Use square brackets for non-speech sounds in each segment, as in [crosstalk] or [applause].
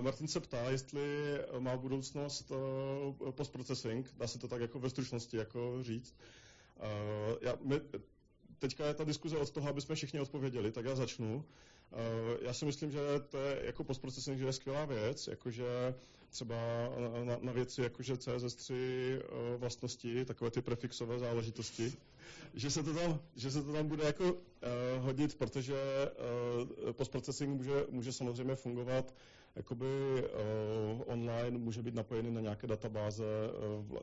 Martin se ptá, jestli má budoucnost postprocessing, dá se to tak jako ve stručnosti jako říct. Já, my, teďka je ta diskuze od toho, aby jsme všichni odpověděli, tak já začnu. Já si myslím, že to je jako postprocessing, že je skvělá věc, jakože třeba na, na věci jakože CSS3 vlastnosti, takové ty prefixové záležitosti, že se to tam, že se to tam bude jako hodit, protože postprocessing může, může samozřejmě fungovat jakoby uh, online, může být napojený na nějaké databáze,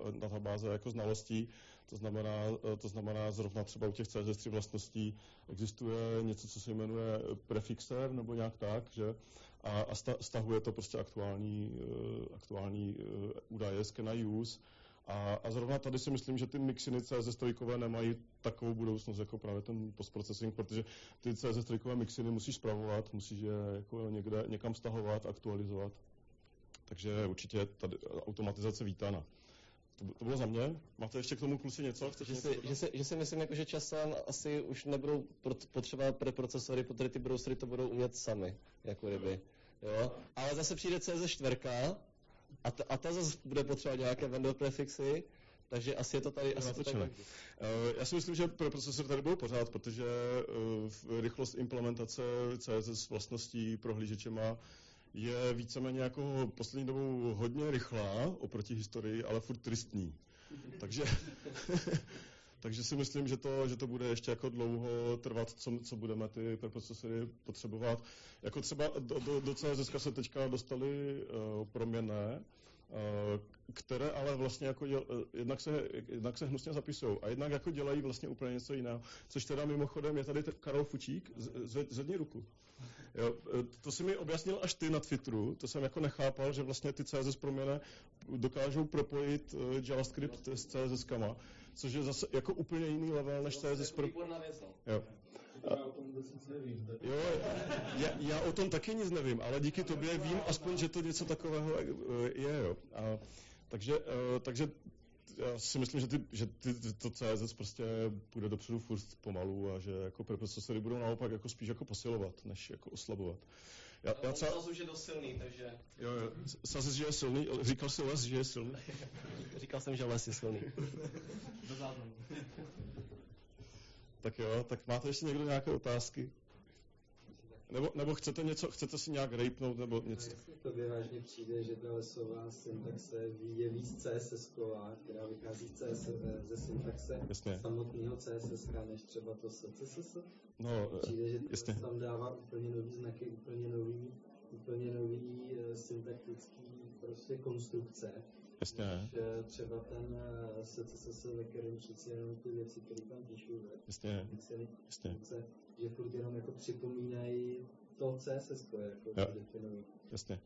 uh, databáze jako znalostí, to znamená, uh, to znamená zrovna třeba u těch CSS3 vlastností existuje něco, co se jmenuje prefixer nebo nějak tak, že? A, a stahuje to prostě aktuální, uh, aktuální uh, údaje z use a, a zrovna tady si myslím, že ty mixiny CSS3 nemají takovou budoucnost jako právě ten postprocessing, protože ty CSS3 mixiny musíš spravovat, musíš je jako někde, někam stahovat, aktualizovat. Takže určitě tady automatizace vítána. To, to bylo za mě. Máte ještě k tomu kluci něco? Že, něco si, že, si, že si myslím, jako, že časem asi už nebudou potřebovat preprocesory, protože ty browsery to budou umět sami, jako ryby. Jo? Ale zase přijde CSS4 a, ta, a ta zase bude potřebovat nějaké vendor prefixy, takže asi je to tady... Asi to tady uh, já si myslím, že pro procesor tady byl pořád, protože uh, rychlost implementace CSS vlastností prohlížečema je víceméně jako poslední dobou hodně rychlá oproti historii, ale furt tristní. Takže [laughs] Takže si myslím, že to, že to bude ještě jako dlouho trvat, co, co budeme ty preprocesory potřebovat. Jako třeba do, do, do CSS se teďka dostali uh, proměnné, uh, které ale vlastně jako děl, uh, jednak, se, jednak se hnusně zapisují a jednak jako dělají vlastně úplně něco jiného. Což teda mimochodem je tady Karol Fučík, zvedni ruku. Jo, to si mi objasnil až ty na Twitteru, to jsem jako nechápal, že vlastně ty CSS proměny dokážou propojit JavaScript s CSS-kama což je zase jako úplně jiný level než CSS Pro. Jo. A, jo, já, já o tom taky nic nevím, ale díky tobě vím aspoň, že to něco takového je. Jo. A, takže, uh, takže já si myslím, že, ty, že ty, to CSS prostě půjde dopředu furt pomalu a že jako preprocesory budou naopak jako spíš jako posilovat, než jako oslabovat. Já, já třeba... Saz už je dost silný, takže... Jo, jo. Saz, že je silný, říkal jsi les, že je silný. [laughs] říkal jsem, že les je silný. Do záznamu. tak jo, tak máte ještě někdo nějaké otázky? Nebo, nebo chcete něco, chcete si nějak rejpnout, nebo něco? No, to vážně přijde, že ta lesová syntaxe je víc css která vychází CS, ze syntaxe jasně. samotného CSS, než třeba to CSS. No, přijde, že to tam dává úplně nový znaky, úplně nový, úplně nový uh, syntaktický prostě konstrukce. Jasně. Že třeba ten CSS, ve kterém přeci jenom ty věci, které tam píšu, Jasně. Jasně. že furt jenom jako připomínají to CSS, jako jo. definují. Jasně.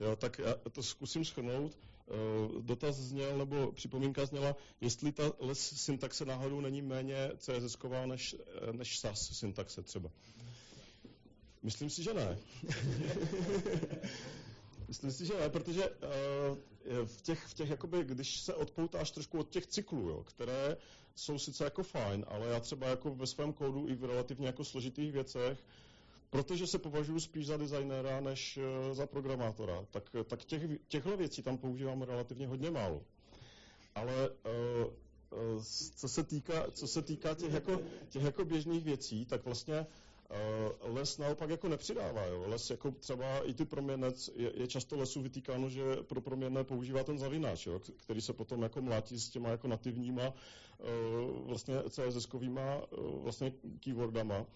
Jo, tak já to zkusím schrnout. Eh, dotaz zněl, nebo připomínka zněla, jestli ta les syntaxe náhodou není méně css než, eh, než SAS syntaxe třeba. Myslím si, že ne. [laughs] [laughs] Myslím si, že ne, protože uh, v těch, v těch jakoby, když se odpoutáš trošku od těch cyklů, jo, které jsou sice jako fajn, ale já třeba jako ve svém kódu i v relativně jako složitých věcech, protože se považuji spíš za designéra než uh, za programátora, tak, tak těch, těchto věcí tam používám relativně hodně málo. Ale uh, co se týká, co se týká těch, jako, těch jako běžných věcí, tak vlastně Eh, les naopak jako nepřidává. Jo. Les jako třeba i ty proměnec, je, je často lesu vytýkáno, že pro proměnné používá ten zavináč, jo, který se potom jako mlátí s těma jako nativníma uh, vlastně CSS-kovýma uh, vlastně keywordama.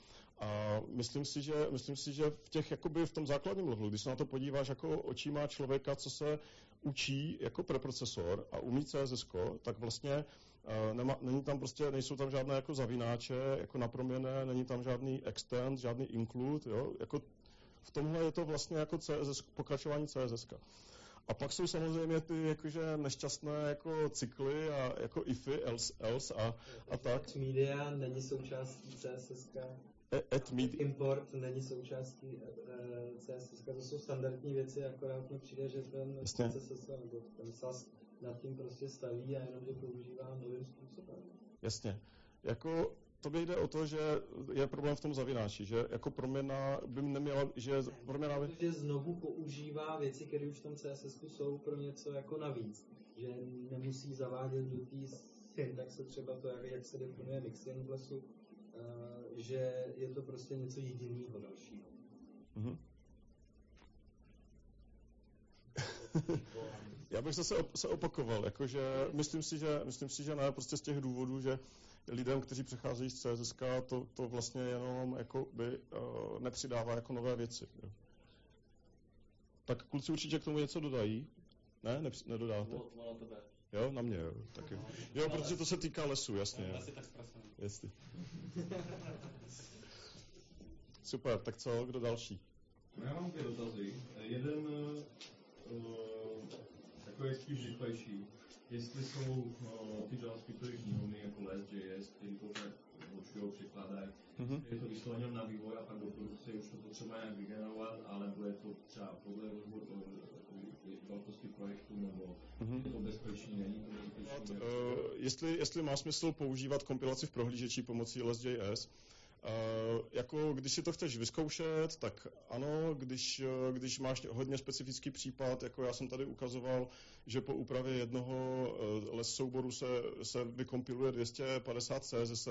A myslím si, že, myslím si, že v těch, jakoby v tom základním levelu, když se na to podíváš jako očíma člověka, co se učí jako preprocesor a umí CSS, tak vlastně Nema, není tam prostě, nejsou tam žádné jako zavináče, jako naproměné, není tam žádný extend, žádný include, jo, jako v tomhle je to vlastně jako CSS, pokračování CSS. A pak jsou samozřejmě ty jakože nešťastné jako cykly a jako ify, else, else a, a tak. Media není součástí CSS. At media. Import není součástí uh, e, CSS. To jsou standardní věci, akorát mi přijde, že ten CSS nebo ten SAS nad tím prostě staví a jenom to používá novým způsobem. Jasně. Jako to by jde o to, že je problém v tom zavináči, že jako proměna by neměla, že proměna by... Že znovu používá věci, které už v tom CSS jsou pro něco jako navíc. Že nemusí zavádět do té syntaxe třeba to, jak, jak se definuje mixing v lesu, uh, že je to prostě něco jediného dalšího. [laughs] [laughs] Mm-hmm. Já bych zase se opakoval, jakože myslím si, že, myslím si, že ne, prostě z těch důvodů, že lidem, kteří přecházejí z CSS, to, to vlastně jenom jako by uh, nepřidává jako nové věci. Jo. Tak kluci určitě k tomu něco dodají. Ne, ne nedodáte? Jo, na mě, jo. Taky. Jo, protože to se týká lesu, jasně. Asi tak Jasně. Super, tak co, kdo další? Já mám dvě dotazy. Jeden uh, spíš rychlejší jestli jsou no, ty JavaScriptové knihovny jako Les.js, který to tak určují, překládají, mm-hmm. je to vysloveně na vývoj a pak do produkce už to potřeba nějak vygenerovat, alebo je to třeba podle velkosti projektu, nebo mm-hmm. je to bezpečný, není to bezpečný? Uh, jestli, jestli má smysl používat kompilaci v prohlížeči pomocí Les.js, Uh, jako když si to chceš vyzkoušet, tak ano, když, uh, když máš hodně specifický případ, jako já jsem tady ukazoval, že po úpravě jednoho uh, les souboru se, se vykompiluje 250 CSS,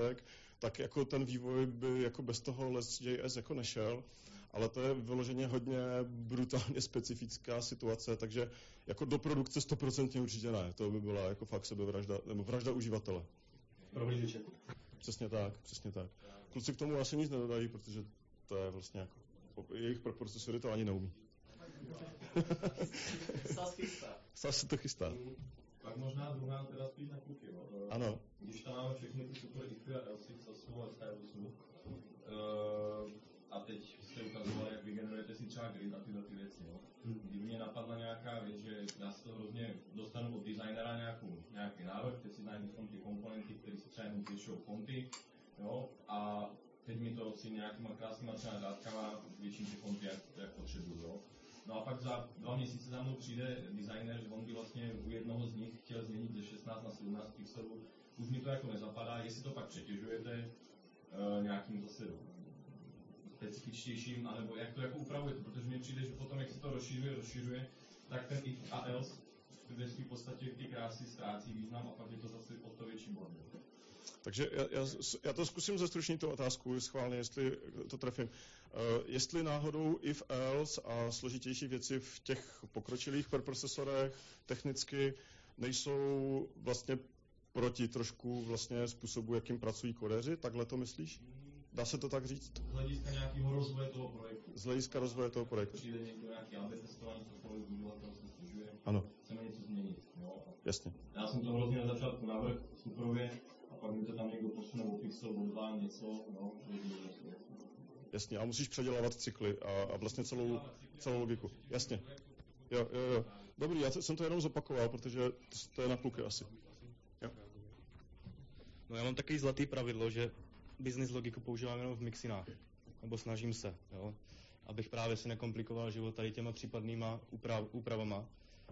tak jako ten vývoj by jako bez toho les.js jako nešel, ale to je vyloženě hodně brutálně specifická situace, takže jako do produkce 100% určitě ne, to by byla jako fakt sebevražda, nebo vražda uživatele. Prohlížeče. Přesně tak, přesně tak. Kluci k tomu asi nic nedodají, protože to je vlastně jako, jejich procesory to ani neumí. Sás se to chystá. Pak možná druhá teda spíš na kluky. No. Ano. Když tam máme všechny ty super ify a else, co jsou ve Skyrusu, uh, a teď jste ukazovali, jak vygenerujete si třeba grid a tyhle ty věci. Jo. Hmm. Kdyby mě napadla nějaká věc, že já si to hrozně dostanu od designera nějakou, nějaký návrh, teď si najdu ty komponenty, které si třeba jenom zvětšují fonty, jo, a teď mi to si nějakýma krásnýma třeba řádkama zvětším ty fonty, jak, jak potřebuju, jo. No a pak za dva měsíce za mnou přijde designer, že on by vlastně u jednoho z nich chtěl změnit ze 16 na 17 pixelů. Už mi to jako nezapadá, jestli to pak přetěžujete uh, nějakým zase specifičtějším, anebo jak to jako upravujete, protože mi přijde, že potom, jak se to rozšiřuje, rozšiřuje, tak ten if a else své podstatě ty krásy ztrácí význam a pak je to zase o to větší bordel. Takže já, já, já to zkusím zestručnit tu otázku, schválně, jestli to trefím. Uh, jestli náhodou if else a složitější věci v těch pokročilých preprocesorech technicky nejsou vlastně proti trošku vlastně způsobu, jakým pracují kodeři, takhle to myslíš? Dá se to tak říct? Z hlediska nějakého rozvoje toho projektu. Z hlediska rozvoje toho projektu. Přijde někdo nějaký AB testování, co se. Ano. Chceme něco změnit. Jo? Jasně. Já jsem to hrozně na začátku navrh suprově, a pak mi to tam někdo posune o pixel, o dva, něco, no, Jasně, a musíš předělávat cykly a, a vlastně celou, celou logiku. Jasně. Jo, jo, jo. Dobrý, já jsem to jenom zopakoval, protože to, to je na kluky asi. Jo. No já mám takový zlatý pravidlo, že business logiku používám jenom v mixinách. Nebo snažím se, jo. Abych právě si nekomplikoval život tady těma případnýma úprav, úpravama.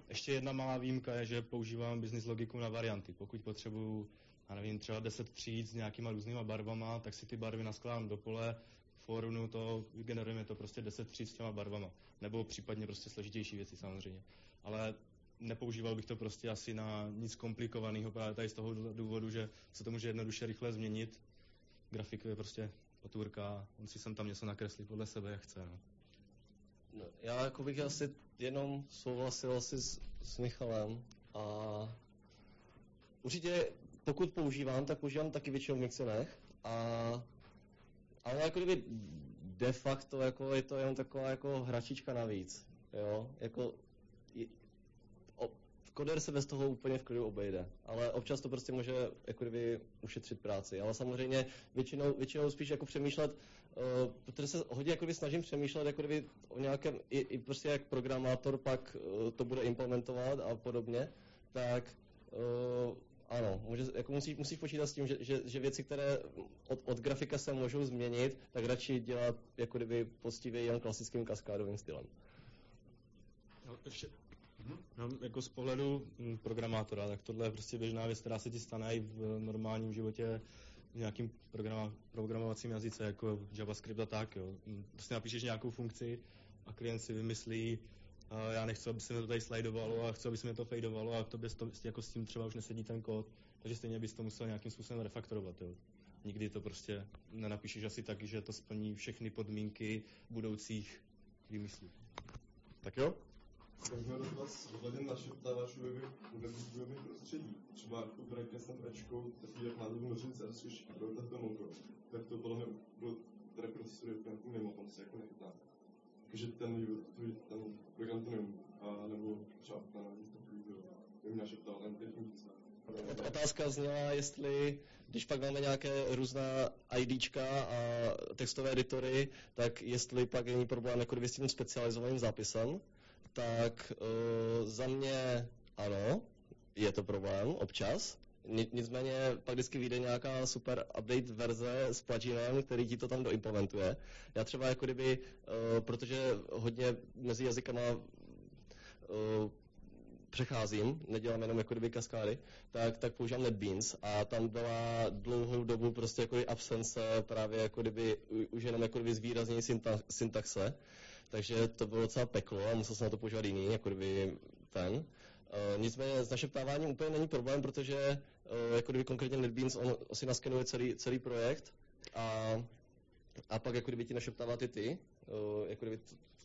Ještě jedna malá výjimka je, že používám business logiku na varianty. Pokud potřebuju já nevím, třeba 10 tříd s nějakýma různýma barvama, tak si ty barvy naskládám do pole, forunu to, generujeme to prostě 10 tříd s těma barvama. Nebo případně prostě složitější věci samozřejmě. Ale nepoužíval bych to prostě asi na nic komplikovaného právě tady z toho důvodu, že se to může jednoduše rychle změnit. Grafik je prostě potůrka, on si sem tam něco nakreslí podle sebe, jak chce. No. No, já jako bych asi jenom souhlasil asi s, s Michalem a určitě pokud používám, tak používám taky většinou v mixinech. A, ale jako kdyby de facto jako je to jenom taková jako hračička navíc. Jo? Jako, koder se bez toho úplně v klidu obejde, ale občas to prostě může jako kdyby ušetřit práci. Ale samozřejmě většinou, většinou spíš jako přemýšlet, uh, protože se hodně jako kdyby snažím přemýšlet jako kdyby o nějakém, i, i prostě jak programátor pak uh, to bude implementovat a podobně, tak uh, ano, může, jako musí, musíš počítat s tím, že, že, že věci, které od, od grafika se můžou změnit, tak radši dělat jako kdyby poctivě jen klasickým kaskádovým stylem. No, ještě, no, jako z pohledu hm, programátora, tak tohle je prostě běžná věc, která se ti stane i v normálním životě v nějakým programa, programovacím jazyce, jako JavaScript a tak, jo. Prostě napíšeš nějakou funkci a klient si vymyslí, uh, já nechci, aby se mi to tady slidovalo a chci, aby se mi to fadeovalo a to, to jako s tím třeba už nesedí ten kód, takže stejně bys to musel nějakým způsobem refaktorovat, jo. Nikdy to prostě nenapíšeš asi tak, že to splní všechny podmínky budoucích výmyslů. Tak jo? Možná dotaz ohledem na šeptávač webových prostředí. Třeba jako projekt s Ečkou, takový jak nádobí nořince, což pro to monko, tak to podle mě pro preprocesory jako mimo, tam se jako nechytá. Takže ten, ten program to neumí. A. Otázka zněla, jestli když pak máme nějaké různá IDčka a textové editory, tak jestli pak není problém jako s tím specializovaným zápisem, tak uh, za mě ano, je to problém občas. Nicméně pak vždycky vyjde nějaká super update verze s pluginem, který ti to tam doimplementuje. Já třeba jako kdyby, uh, protože hodně mezi jazykama uh, přecházím, nedělám jenom jako kdyby kaskády, tak, tak používám NetBeans a tam byla dlouhou dobu prostě jako absence právě jako kdyby už jenom jako kdyby zvýraznění syntaxe, takže to bylo docela peklo a musel jsem na to používat jiný, jako kdyby ten. Uh, nicméně s našeptáváním úplně není problém, protože uh, jako kdyby konkrétně NetBeans, on si naskenuje celý, celý projekt a, a pak jako kdyby ti našeptává ty ty, uh, jako kdyby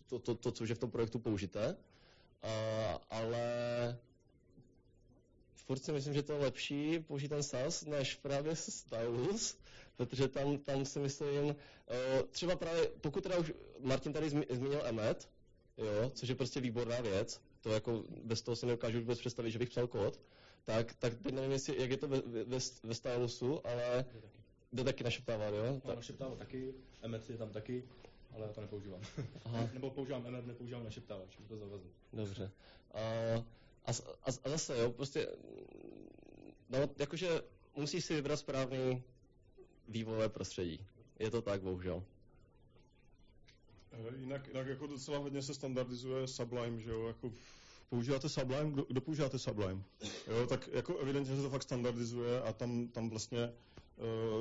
to, to, to, to, co už je v tom projektu použité Uh, ale furt si myslím, že to je lepší použít ten SAS, než právě Stylus, protože tam, tam si myslím, uh, třeba právě, pokud teda už Martin tady zmínil Emmet, jo, což je prostě výborná věc, to jako bez toho si nedokážu vůbec představit, že bych psal kód, tak, tak teď nevím, jestli, jak je to ve, ve, ve Stylusu, ale jde taky našeptávat, jo? No, našeptávat taky, Emmet je tam taky, ale já to nepoužívám. Aha. [laughs] Nebo používám MR, nepoužívám našeptávač, to zavazí. Dobře. A, a, a, a zase, jo, prostě, no, jakože musíš si vybrat správný vývojové prostředí. Je to tak, bohužel. Eh, jinak, jinak jako docela hodně se standardizuje Sublime, že jo, jako používáte Sublime, kdo, kdo používáte Sublime? Jo, tak jako evidentně se to fakt standardizuje a tam, tam vlastně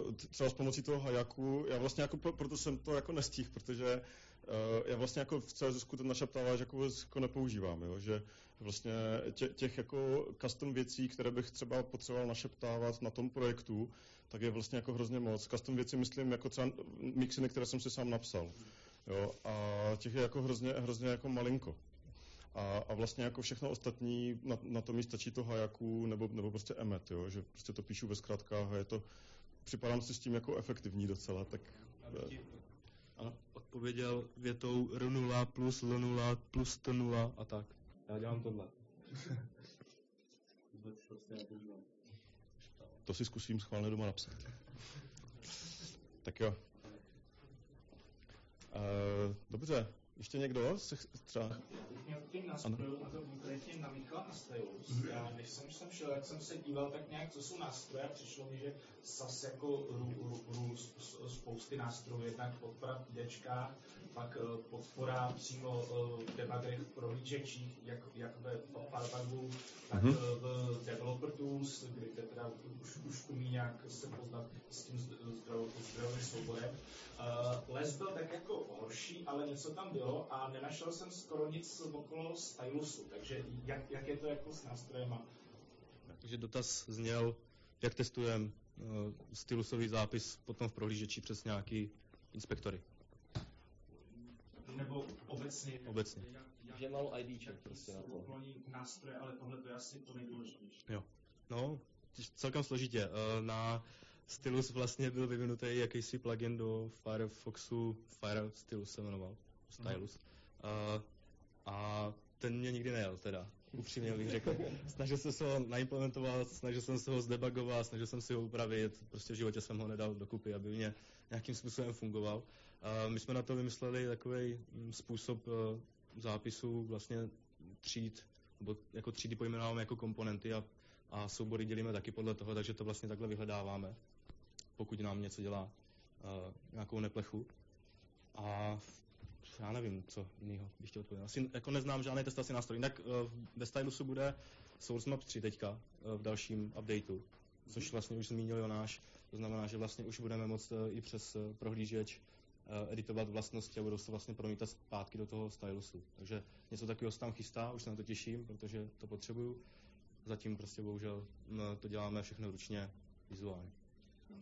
uh, třeba s pomocí toho Hayaku, já vlastně jako, proto jsem to jako nestihl, protože já vlastně jako v CSS ten našeptáváč jako, jako nepoužívám, jo, že vlastně tě, těch jako custom věcí, které bych třeba potřeboval našeptávat na tom projektu, tak je vlastně jako hrozně moc. Custom věci myslím jako třeba mixiny, které jsem si sám napsal. Jo, a těch je jako hrozně, hrozně jako malinko. A, a vlastně jako všechno ostatní, na, na to mi stačí to hajaku nebo, nebo prostě emet, jo, že prostě to píšu ve zkratkách a je to, připadám si s tím jako efektivní docela, tak... Ti, ano, odpověděl větou R0 plus L0 plus T0 a tak. Já dělám tohle. to si zkusím schválně doma napsat. tak jo. Uh, dobře, ještě někdo? Se třeba... Mě k těm nástrojům, a to konkrétně na Michal na Stylus. Já, když jsem sem šel, jak jsem se díval tak nějak, co jsou nástroje, a přišlo mi, že SAS jako rů, rů, rů, spousty nástrojů, jednak podpora PDčka, pak podpora přímo v prohlížečích, jak, jak ve Firebugu, tak mm-hmm. v Developer Tools, kdy teda už, už umí nějak se poznat s tím zdrojovým souborem. Uh, les byl tak jako horší, ale něco tam bylo a nenašel jsem skoro nic okolo stylusu, takže jak, jak je to jako s nástrojema? Takže dotaz zněl, jak testujeme uh, stylusový zápis potom v prohlížeči přes nějaký inspektory. Nebo obecně? Obecně. Že malo IDček prostě na to. nástroje, ale tohle to je asi to nejdůležitější. Jo. No, celkem složitě. Uh, na Stylus vlastně byl vyvinutý jakýsi plugin do Firefoxu, Fire Stylus se jmenoval, Stylus. Uh, a ten mě nikdy nejel teda, upřímně bych řekl. Snažil jsem se ho naimplementovat, snažil jsem se ho zdebugovat, snažil jsem si ho upravit, prostě v životě jsem ho nedal dokupy, aby mě nějakým způsobem fungoval. Uh, my jsme na to vymysleli takový mm, způsob uh, zápisu vlastně tříd, nebo jako třídy pojmenováváme jako komponenty a, a soubory dělíme taky podle toho, takže to vlastně takhle vyhledáváme pokud nám něco dělá nějakou neplechu. A já nevím, co jiného bych chtěl odpovědět. Asi jako neznám žádný testovací nástroj. Jinak uh, ve Stylusu bude Source Map 3 teďka uh, v dalším updateu, což vlastně už zmínil Jonáš. To znamená, že vlastně už budeme moct eh, i přes eh, prohlížeč eh, editovat vlastnosti a budou se vlastně promítat zpátky do toho stylusu. Takže něco takového se tam chystá, už se na to těším, protože to potřebuju. Zatím prostě bohužel m, to děláme všechno ručně, vizuálně.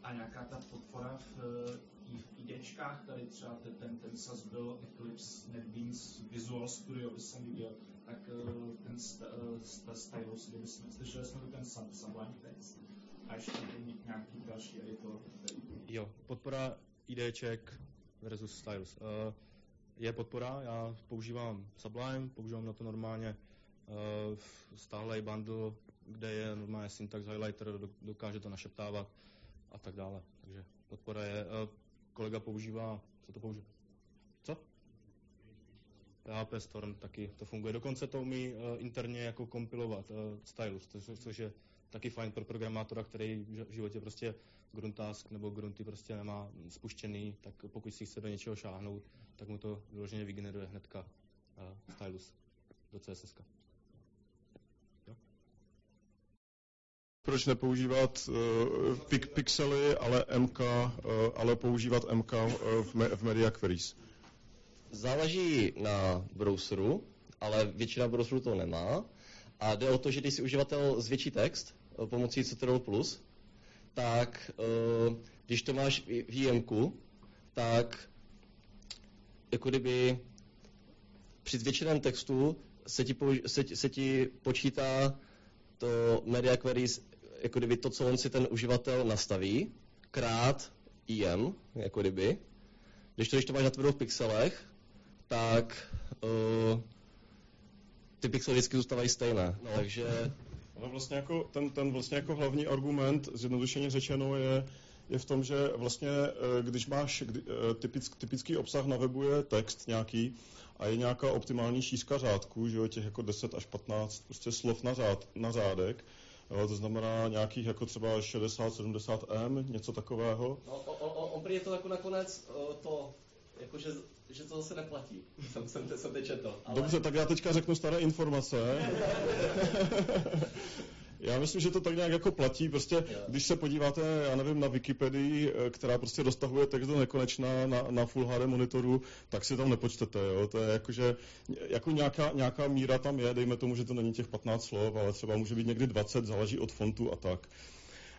A nějaká ta podpora v, i v IDčkách, tady třeba ten, ten, SAS byl Eclipse, NetBeans, Visual Studio, by jsem viděl, tak eh, ten eh, st- stylus, kdyby jsme, slyšeli jsme ten Sub- Sublime Text a ještě nějaký další editor, Jo, podpora IDček versus Stylus. Uh, je podpora, já používám Sublime, používám na to normálně uh, stáhlej bundle, kde je normálně syntax highlighter, do- dokáže to našeptávat a tak dále. Takže podpora je, uh, kolega používá, co to používá? Co? PHP Storm taky to funguje. Dokonce to umí uh, interně jako kompilovat uh, stylus, což, je taky fajn pro programátora, který v životě prostě Gruntask nebo Grunty prostě nemá spuštěný, tak pokud si chce do něčeho šáhnout, tak mu to vyloženě vygeneruje hnedka stylus do CSS. Proč nepoužívat uh, pik, pixely, ale MK, uh, ale používat MK uh, v, me, v Media Queries? Záleží na browseru, ale většina browserů to nemá. A jde o to, že když si uživatel zvětší text eh, pomocí Ctrl+, tak eh, když to máš v IMku, tak jako kdyby při zvětšeném textu se ti, použ- se, se ti počítá to media queries, jako kdyby to, co on si ten uživatel nastaví, krát IM, jako kdyby. Když to, když to máš natvrdo v pixelech, tak uh, ty pixely vždycky zůstávají stejné. No. Takže Ale vlastně jako ten, ten vlastně jako hlavní argument, zjednodušeně řečeno, je, je v tom, že vlastně, eh, když máš kdy- eh, typick, typický obsah na webu je text nějaký a je nějaká optimální šířka řádků, že jo, těch jako 10 až 15 prostě slov na, řád, na řádek, to znamená nějakých jako třeba 60-70 M, něco takového. no, on, on, on prý to jako nakonec uh, to, jakože že to zase neplatí. [laughs] Jsem, jsem, jsem teď četl. Ale... Dobře, tak já teďka řeknu staré informace. [laughs] Já myslím, že to tak nějak jako platí. Prostě, když se podíváte, já nevím, na Wikipedii, eh, která prostě roztahuje text do nekonečna na, na Full HD monitoru, tak si tam nepočtete. Jo? To je jako, že jako nějaká, nějaká míra tam je, dejme tomu, že to není těch 15 slov, ale třeba může být někdy 20, záleží od fontu a tak.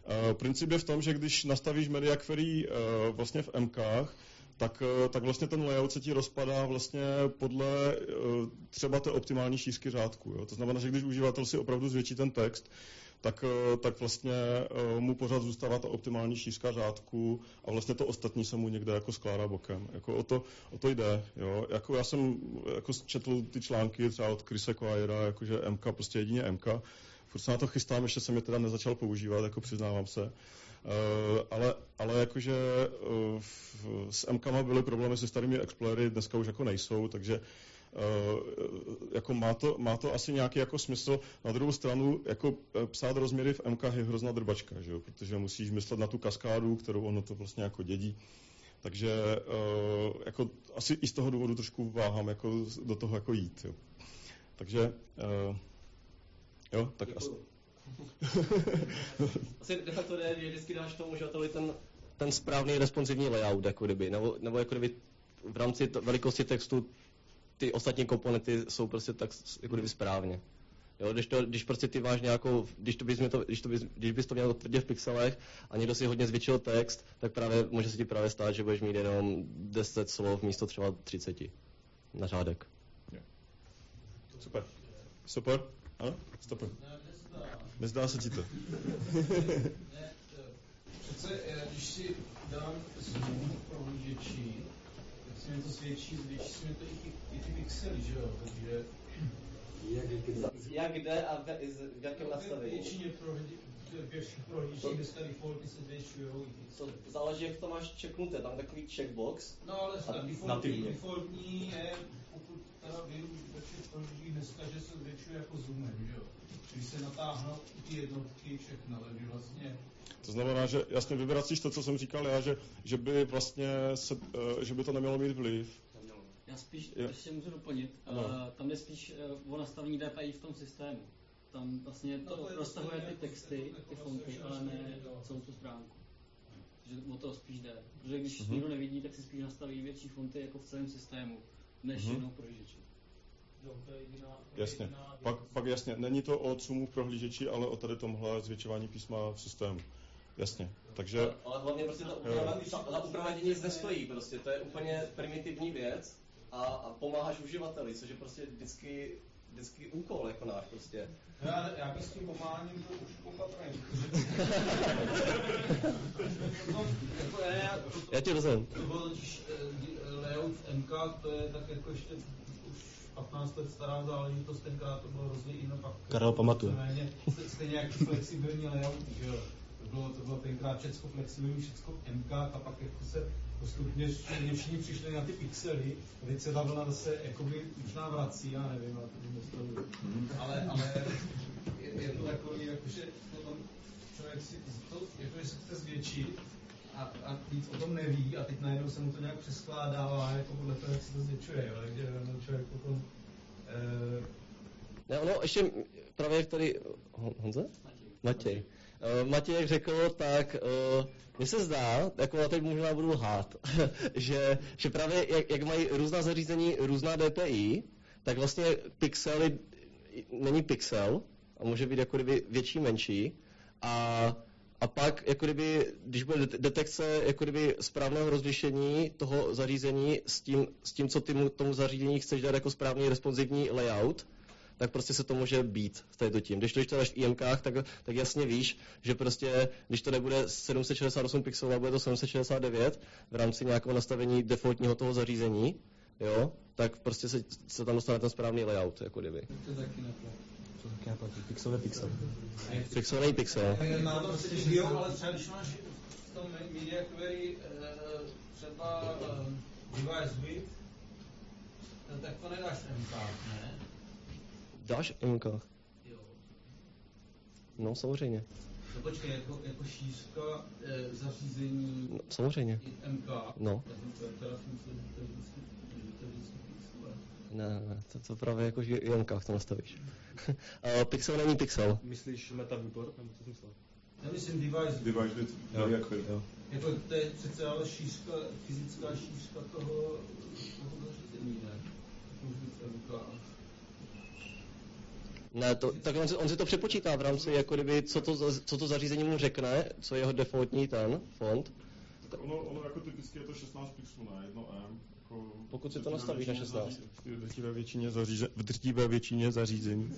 Uh, princip je v tom, že když nastavíš media query uh, vlastně v MKách, tak, eh, tak vlastně ten layout se ti rozpadá vlastně podle eh, třeba té optimální šířky řádku. Jo? To znamená, že když uživatel si opravdu zvětší ten text, tak, eh, tak vlastně mu pořád zůstává ta optimální šířka řádku a vlastně to ostatní se mu někde jako skládá bokem. Jako o, to, o to jde. Jo? Jako já jsem jako četl ty články třeba od Chrisa Quayera, jakože MK, prostě jedině MK. Furt se na to chystám, ještě jsem je teda nezačal používat, jako přiznávám se. Uh, ale, ale jakože uh, v, s MKama byly problémy se starými Explorery, dneska už jako nejsou, takže uh, jako má, to, má to asi nějaký jako smysl. Na druhou stranu, jako eh, psát rozměry v MK je hrozná drbačka, že jo? protože musíš myslet na tu kaskádu, kterou ono to vlastně jako dědí. Takže uh, jako asi i z toho důvodu trošku váhám jako do toho jako jít. Jo. Takže uh, jo, tak asi, [laughs] Asi de facto jde, že vždycky dáš tomu uživateli ten, ten správný responsivní layout, jako kdyby, nebo, nebo jako kdyby v rámci to, velikosti textu ty ostatní komponenty jsou prostě tak jako kdyby správně. Jo, když, to, když prostě ty máš nějakou, když, to bys, to, když, to bys, když bys to měl tvrdě v pixelech a někdo si hodně zvětšil text, tak právě může se ti právě stát, že budeš mít jenom 10 slov místo třeba 30 na řádek. super. Super? Ano? Super. Nezdá se ti to? Přece, eh, když si dám zoom v prohlížeči, tak se mi to zvětší, zvětší se mi to i ty, i ty pixely, že jo? Takže Jak kde? Jak jde a v, v jakém většině prohlí- ve všech prohlížečích dneska defaulty se i pixely. záleží, jak to máš checknuté, tam takový checkbox, No ale A defaultní, defaultní je, pokud teda vím ve všech prohlížečích dneska, že se zvětšuje jako zoomem, že jo? Když se natáhnou i ty jednotky všechno, takže vlastně To znamená, že jasně vyvracíš to, co jsem říkal já, že, že by vlastně se, eh, že by to nemělo mít vliv. Já spíš, Jo. ještě můžu doplnit, Ano. uh, tam je spíš uh, o nastavení DPI v tom systému. Tam vlastně No, to to je roztahuje ty texty, jako ty vlastně fonty, ale ne celou tu stránku. že o to spíš jde. Protože když Mhm. někdo nevidí, tak si spíš nastaví větší fonty jako v celém systému, než Mhm. jenom prohlížeči. Jo, Jasně. Pak, pak jasně, není to o zoomu v prohlížeči, ale o tady tomhle zvětšování písma v systému. Jasně. Takže Ale, ale hlavně prostě ta úprava, ta, úprava tě nic nestojí, prostě to je úplně primitivní věc a, a pomáháš uživateli, což je prostě vždycky, vždycky úkol jako náš prostě. Já, já bych s tím pomáháním byl už opatrný, ne, já, ti rozumím. to bylo totiž layout v MK, to je tak jako ještě 15 let stará záležitost, tenkrát to bylo hrozně jinak. pak Karel pamatuje. st- Stejně jak ty flexibilní layouty, že jo. To bylo, to bylo tenkrát všechno flexibilní, všechno MK a pak jako se postupně všichni, přišli na ty pixely, a teď se ta vlna zase jakoby možná vrací, já nevím, ale to to ale, ale je, je to takový, jakože potom člověk si to, jakože se chce zvětšit a, a víc o tom neví a teď najednou se mu to nějak přeskládává jako podle toho, jak se to zvětšuje, jo, takže člověk potom eh, Ne, ono ještě právě jak tady, Hon- Honza? Matěj. Eh, Matěj, jak řekl, tak uh, mně se zdá, jako a teď možná budu lhát, [laughs] že, že právě jak, jak mají různá zařízení, různá DPI, tak vlastně pixely není pixel a může být jako kdyby větší, menší a a pak, jako kdyby, když bude det- detekce jako kdyby správného rozlišení toho zařízení s tím, s tím co ty mu, tomu zařízení chceš dát jako správný responsivní layout, tak prostě se to může být tady tím. Když to, to dáš v IMKách, tak, tak jasně víš, že prostě, když to nebude 768 pixelů, ale bude to 769 v rámci nějakého nastavení defaultního toho zařízení, jo, tak prostě se, se tam dostane ten správný layout, jako kdyby. to taky neplatí. Neplatí. Pixel je pixel. Pixel není pixel. Má to prostě jo, ale třeba když máš v tom media query eh, třeba eh, device width, eh, tak to nedáš MK, ne? Dáš IMKách? Jo. No, samozřejmě. No počkej, jako, jako šířka eh, zařízení No, samozřejmě. MK. No. Tak to je teda jsem myslel, že to je vždycky, že to je vždycky pixel. Ne, ne, ne, to, to právě jako v IMKách to nastavíš. A [laughs] pixel není pixel. Myslíš meta viewport, nebo co jsi myslel? Já myslím device device Jo, jak jo. Jako to je přece ale šířka, fyzická šířka toho, toho zařízení, ne? Ne, to, tak on si, on si to přepočítá v rámci, jako kdyby, co to, za- co to zařízení mu řekne, co je jeho defaultní ten font. Tak ono, ono jako typicky je to 16 pixelů, ne? Jedno M. Jako Pokud si to nastavíš na většině 16. zaří- V drtivé většině, zaříze, v drtivé většině zařízení.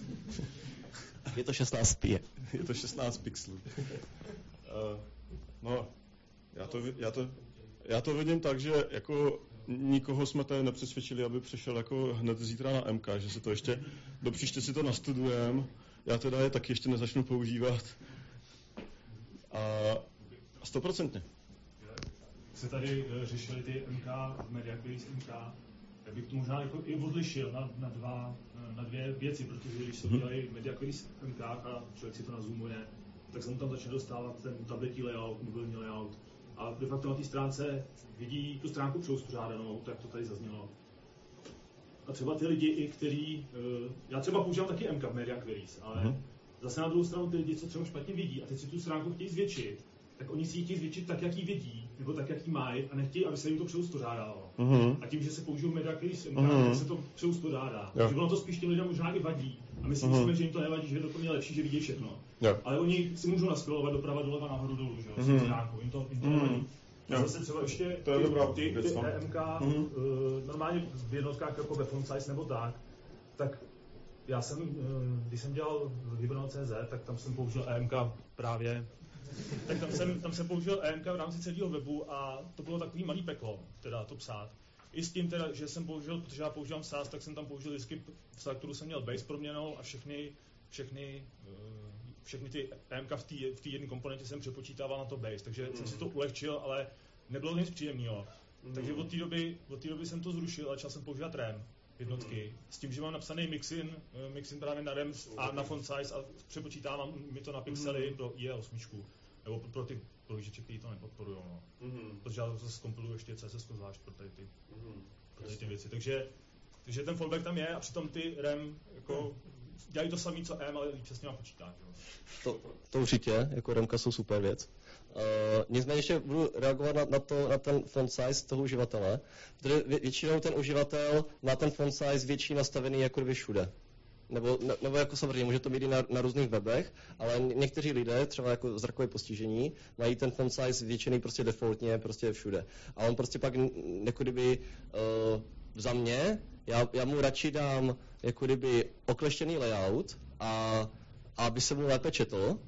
[laughs] Je to 16 pie. [laughs] je to 16 pixelů. Uh, no, já to, já, to, já to vidím tak, že jako nikoho jsme tady nepřesvědčili, aby přišel jako hned zítra na MK, že si to ještě, do příště si to nastudujem, já teda je taky ještě nezačnu používat. A stoprocentně. Se tady eh, řešili ty MK, media queries MK, tak bych to možná jako i odlišil na, na, dva, eh, na dvě věci, protože když se Mhm. udělají media queries MK a člověk si to nazumuje, tak se mu tam začne dostávat ten tabletní layout, mobilní layout. A de facto na té stránce vidí tu stránku přeuspořádanou, tak to tady zaznělo. A třeba ty lidi, i kteří, eh, já třeba používám taky MK v media queries, ale Mhm. zase na druhou stranu ty lidi, co třeba špatně vidí a teď si tu stránku chtějí zvětšit, tak oni si ji chtějí zvětšit tak, jak ji vidí, nebo tak, jak ji mají, a nechtějí, aby se jim to přeuspořádalo. Mhm. A tím, že se použijou media queries MK, Mhm. tak se to přeuspořádá. Jo. Takže ono to spíš těm lidem možná i vadí. A my si Mhm. myslíme, že jim to nevadí, že je to pro ně lepší, že vidí všechno. Jo. Ale oni si můžou naskrolovat doprava, doleva, nahoru, dolů, že jo, stránku, jim to, jim to nevadí. A zase třeba ještě To je ty, dobrá ty, ty no. EMK, Mhm. uh, normálně v jednotkách jako ve font size nebo tak, tak já jsem, eh, když jsem dělal Hybrano.cz, tak tam jsem použil EMK právě tak tam jsem, tam jsem použil EMK v rámci celého webu a to bylo takový malý peklo, teda to psát. I s tím teda, že jsem použil, protože já používám SAS, tak jsem tam použil vždycky v selektoru jsem měl base proměnou a všechny, všechny, eh, všechny ty EMK v té v jedné komponentě jsem přepočítával na to base, takže jsem si to ulehčil, ale nebylo nic příjemného. Takže od té doby, od té doby jsem to zrušil a začal jsem používat RAM jednotky. S tím, že mám napsaný mixin, eh, mixin právě na RAM a na font size a přepočítávám mi to na pixely pro IE8. Nebo pro- pro ty prohlížeče, kteří to nepodporují. No. Protože já zase kompiluju ještě CSS zvlášť pro tady ty, pro tady ty věci. Takže Takže ten fallback tam je a přitom ty RAM jako dělají to samé, co M, ale líp se s nima počítá. Že? To, to určitě, jako Remka jsou super věc. Uh, nicméně ještě budu reagovat na, na, to, na ten font size toho uživatele, protože vě, většinou ten uživatel má ten font size větší nastavený jako kdyby všude. Nebo, ne, nebo jako samozřejmě, může to být i na, na různých webech, ale někteří lidé, třeba jako zrakové postižení, mají ten font size většiný prostě defaultně prostě všude. A on prostě pak jako kdyby uh, za mě, já, já mu radši dám jako kdyby okleštěný layout a, a aby se mu lépe četl,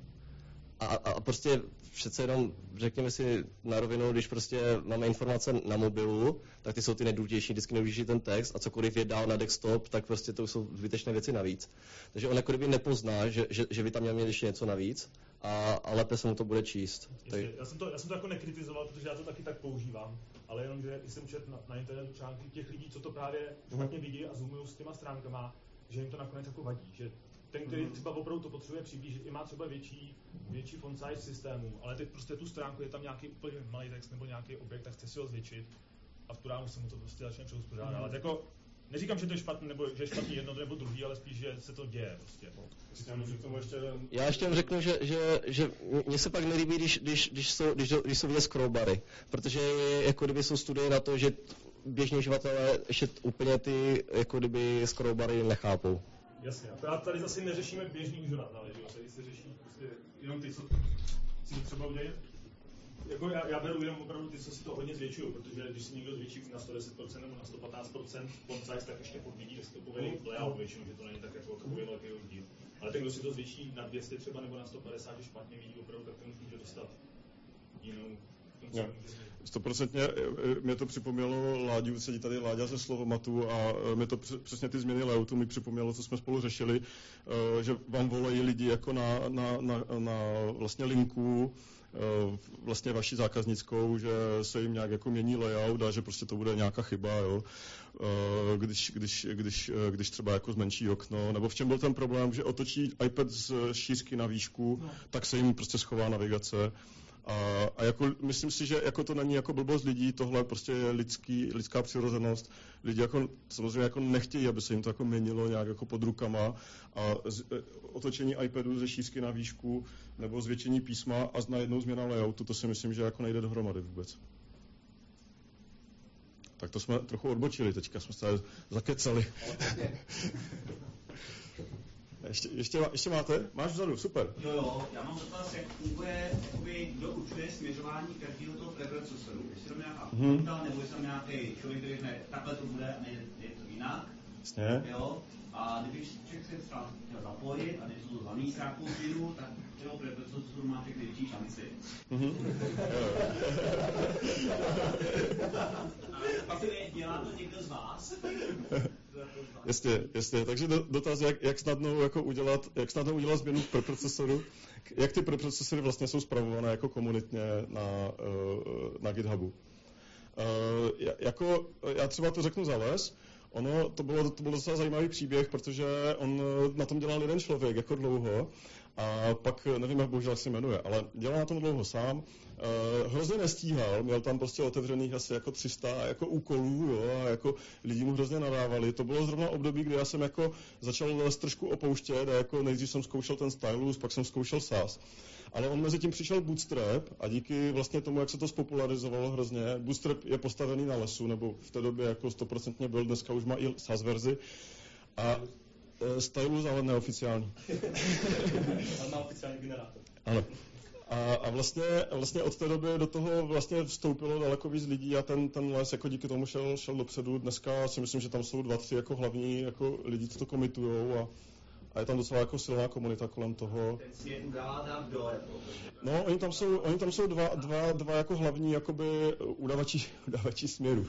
a, a prostě přece jenom řekněme si na rovinu, když prostě máme informace na mobilu, tak ty jsou ty nejdůležitější, vždycky nejdůležitější ten text a cokoliv je dál na desktop, tak prostě to jsou zbytečné věci navíc. Takže on jako kdyby nepozná, že, že, že by tam měl ještě něco navíc a, a lépe se mu to bude číst. Tak... Já, jsem to, já jsem to jako nekritizoval, protože já to taky tak používám, ale jenom, že jsem četl na, na internetu články těch lidí, co to právě špatně vidí a zoomují s těma stránkama, že jim to nakonec jako vadí, že ten, který třeba opravdu to potřebuje přiblížit, i má třeba větší, větší font size systému, ale teď prostě tu stránku je tam nějaký úplně malý text nebo nějaký objekt, tak chce si ho zvětšit a v tu ránu se mu to prostě začne přeuspořádávat. Mm. Jako, neříkám, že to je špatný, nebo že je špatný jedno nebo druhý, ale spíš, že se to děje prostě. Já ještě řeknu, že, že, že mně se pak nelíbí, když, když, když, jsou, když, když jsou vidět scrollbary, protože jako kdyby jsou studie na to, že běžní uživatelé ještě úplně ty jako kdyby scrollbary nechápou. Jasně, a tady zase neřešíme běžný uživatele, že jo? Tady se řeší prostě jenom ty, co si třeba udělají. Jako já, já beru jenom opravdu ty, co si to hodně zvětšují, protože když si někdo zvětší na 110% nebo na 115% font size, tak ještě pod vidí desktopový layout většinou, že to není tak jako takový velký rozdíl. Ale ten, kdo si to zvětší na 200 třeba nebo na 150, že špatně vidí opravdu, tak ten už může dostat jinou Stoprocentně eh, eh, mě to připomnělo Láďu, sedí tady Láďa ze Slovomatu a eh, mě to přesně ty změny layoutu mi připomnělo, co jsme spolu řešili, že vám volají lidi jako na, na, na, na vlastně linku, vlastně vaši zákaznickou, že se jim nějak jako mění layout a že prostě to bude nějaká chyba, jo. Když, když, když, když třeba jako zmenší okno, nebo v čem byl ten problém, že otočí iPad z šířky na výšku, no. tak se jim prostě schová navigace a, a jako, myslím si, že jako to není jako blbost lidí, tohle prostě je lidský, lidská přirozenost. Lidi jako, samozřejmě jako nechtějí, aby se jim to jako měnilo nějak jako pod rukama a z, e, otočení iPadu ze šířky na výšku nebo zvětšení písma a najednou změna layoutu, to si myslím, že jako nejde dohromady vůbec. Tak to jsme trochu odbočili, teďka jsme se zakecali. Ještě, ještě, ještě máte? Máš vzadu, super. Jo, jo, já mám dotaz, jak funguje, jakoby, kdo určuje směřování každého toho preprocesoru. Jestli tam nějaká hmm. nebo jestli tam nějaký člověk, který řekne, takhle to bude a nejde je to jinak. Jasně. Jo, a když člověk se chtěl zapojit a když jsou to hlavní stránku změnu, tak toho preprocesoru má všechny větší šanci. Mm-hmm. a pak dělá to někdo z vás? Jasně, jasně. Takže dotaz, jak, jak, snadno jako udělat, jak snadno udělat změnu v preprocesoru, jak ty preprocesory vlastně jsou zpravované jako komunitně na, eh, na GitHubu. Uh, jako, já třeba to řeknu za les, ono, to bylo, to byl docela zajímavý příběh, protože on na tom dělal jeden člověk jako dlouho a pak, nevím, jak bohužel se jmenuje, ale dělal na tom dlouho sám, uh, hrozně nestíhal, měl tam prostě otevřených asi jako 300 jako úkolů, jo, a jako lidi mu hrozně nadávali. To bylo zrovna období, kdy já jsem jako začal trošku opouštět a jako nejdřív jsem zkoušel ten stylus, pak jsem zkoušel SAS. Ale on mezi tím přišel Bootstrap a díky vlastně tomu, jak se to spopularizovalo hrozně, Bootstrap je postavený na lesu, nebo v té době jako stoprocentně byl, dneska už má i SAS verzi. A stylus, ale neoficiální. ale [laughs] má oficiální generátor. Ano. A, a vlastně, vlastně od té doby do toho vlastně vstoupilo daleko víc lidí a ten, ten les jako díky tomu šel, šel dopředu. Dneska si myslím, že tam jsou dva, tři jako hlavní jako lidi, co to komitujou a, a je tam docela jako silná komunita kolem toho. No, oni tam jsou, oni tam jsou dva, dva, dva jako hlavní jakoby udavači, [laughs] udavači směru.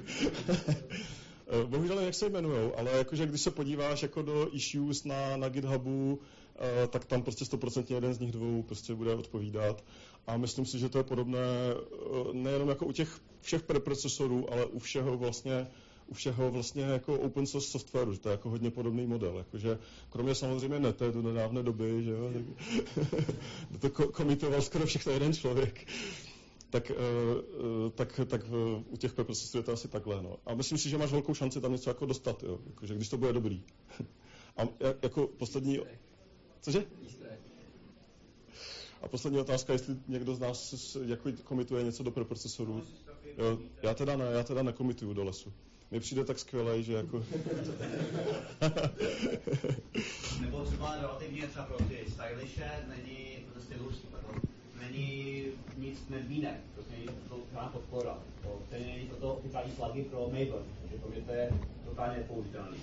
Eh, bohužel jak se jmenují, ale jakože když se podíváš jako do issues na, na GitHubu, uh, tak tam prostě stoprocentně jeden z nich dvou prostě bude odpovídat. A myslím si, že to je podobné uh, nejenom jako u těch všech preprocesorů, ale u všeho vlastně u všeho vlastně jako open source softwaru, že to je jako hodně podobný model, jakože kromě samozřejmě nete do nedávné doby, že jo, tak [laughs] to komitoval skoro všechno jeden člověk. Tak, uh, tak, tak uh, u těch preprocesů je to asi takhle. No. A myslím si, že máš velkou šanci tam něco jako dostat, jo. Jako, že když to bude dobrý. [laughs] A jako poslední... Cože? A poslední otázka, jestli někdo z nás jako komituje něco do preprocesorů. Jo, já teda ne, já teda nekomituju do lesu. Mi přijde tak skvělej, že jako... [laughs] Nebo třeba relativně třeba pro ty stylishe není, pro stylus, pardon, není nic nedvínek, prostě není to žádná podpora. To, stejně není to udělání flagy pro Maven, takže pro mě to je totálně nepoužitelný,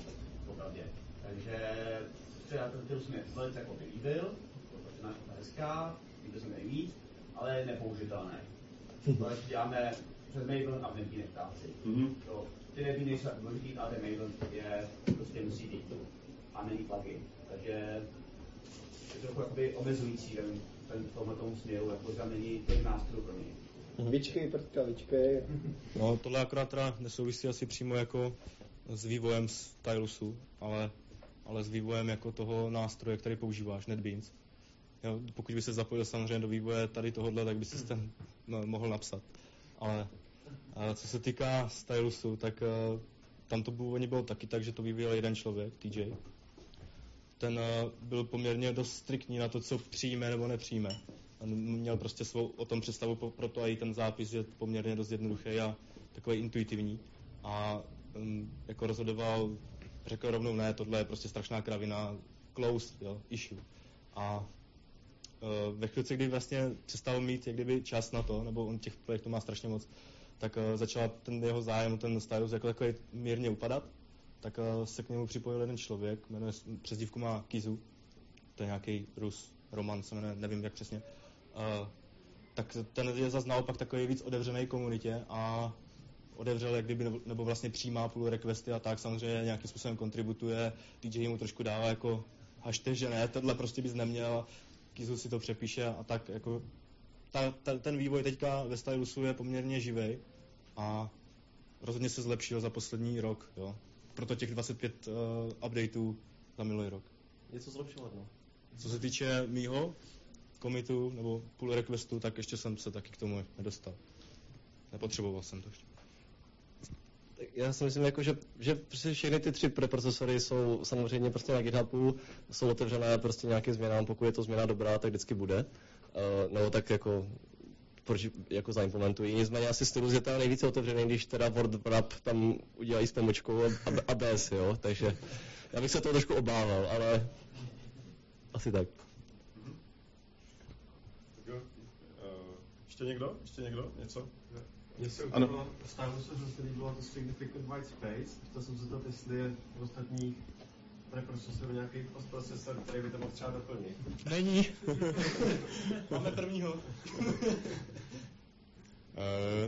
popravdě. Takže třeba ten stylus mě velice jako by líbil, protože náš hezká, líbil se mi nejvíc, ale je nepoužitelný. To děláme přes Maven a v nedvínek práci. Mm-hmm. To, ty nevím, jsou důležitý, ale ten Maven je prostě musí být a není plugin. Takže je to trochu omezující ten, ten v tomhle tomu směru, jako tam není těch nástrojů pro něj. Vyčkej, prdka, vyčkej. No, tohle akorát teda nesouvisí asi přímo jako s vývojem stylusu, ale, ale s vývojem jako toho nástroje, který používáš, NetBeans. Jo, pokud by se zapojil samozřejmě do vývoje tady tohohle, tak by si ten no, mohl napsat. Ale a co se týká stylusu, tak uh, tam to původně bylo taky tak, že to vyvíjel jeden člověk, TJ. Ten uh, byl poměrně dost striktní na to, co přijme nebo nepřijme. Měl prostě svou o tom představu, proto i ten zápis je poměrně dost jednoduchý a takový intuitivní. A um, jako rozhodoval, řekl rovnou ne, tohle je prostě strašná kravina, closed, jo, issue. A uh, ve chvíli, kdy vlastně přestal mít jak kdyby čas na to, nebo on těch projektů má strašně moc, tak uh, začala ten jeho zájem, ten stylus jako takový mírně upadat, tak uh, se k němu připojil jeden člověk, jmenuje, přezdívku má Kizu, to je nějaký Rus, Roman se jmenuje, nevím jak přesně, uh, tak ten je zase naopak takový víc otevřený komunitě a odevřel jak kdyby, nebo vlastně přijímá půl requesty a tak samozřejmě nějakým způsobem kontributuje, DJ mu trošku dává jako hašte, že ne, tohle prostě bys neměl, Kizu si to přepíše a tak jako ta, ta, ten vývoj teďka ve stylusu je poměrně živý a rozhodně se zlepšil za poslední rok, jo. Proto těch 25 uh, updateů za minulý rok. Něco zlepšovat, no. Co se týče mýho komitu nebo pull requestu, tak ještě jsem se taky k tomu nedostal. Nepotřeboval jsem to ještě. Já si myslím, jako, že, že prostě všechny ty tři preprocesory jsou samozřejmě prostě na GitHubu, jsou otevřené prostě nějakým změnám, pokud je to změna dobrá, tak vždycky bude. Uh, nebo tak jako proč jako zaimplementují. Nicméně asi stylus je tam nejvíce otevřený, když teda Word Wrap tam udělají s pomočkou a, a bez, jo, takže já bych se toho trošku obával, ale asi tak. Ještě někdo? Ještě někdo? Něco? Mně se u toho Stylusu hrozně líbilo to Significant White Space. To jsem se to, jestli je v ostatních preprocesoru nějaký postprocesor, který by to mohl třeba doplnit. Není. [laughs] Máme prvního. uh,